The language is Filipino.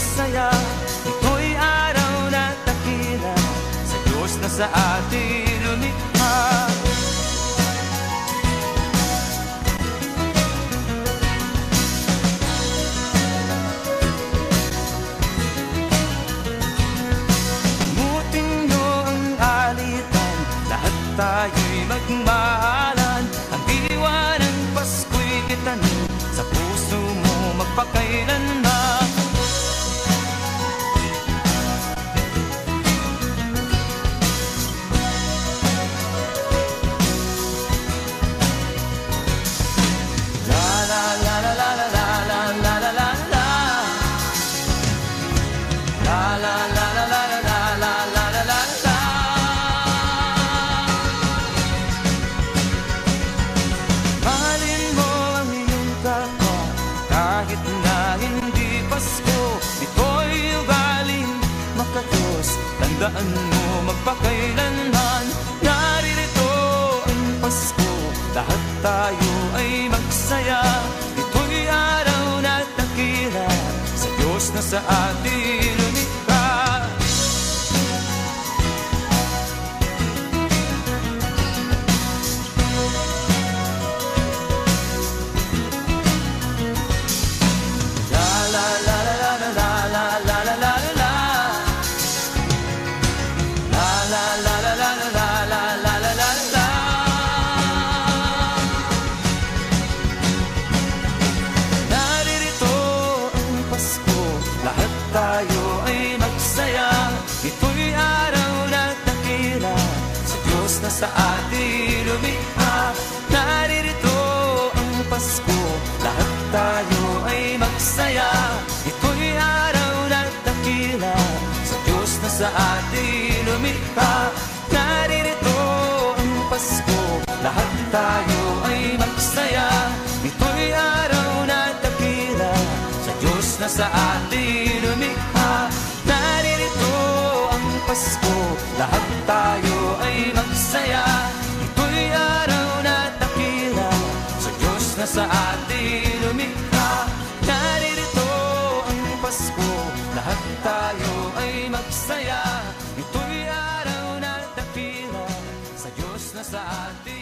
saya Ito'y araw na takila. Sa Diyos na sa atin. Tandaan mo magpakailanman Naririto ang Pasko. Lahat tayo ay magsaya Ito'y araw na takila Sa Diyos na sa atin tayo ay magsaya. Ito'y araw na takila Sa Diyos na sa atin lumikha Naririto ang Pasko. Lahat tayo ay magsaya. Ito'y araw na takila Sa Diyos na sa atin lumikha Naririto ang Pasko. Lahat tayo ay magsaya. Ito'y araw na takila Sa Diyos na sa atin Pasko Lahat tayo ay magsaya. Ito'y araw na takila. Sa Diyos na sa atin lumikha. Naririto ang Pasko Lahat tayo ay magsaya. Ito'y araw na takila. Sa Diyos na sa atin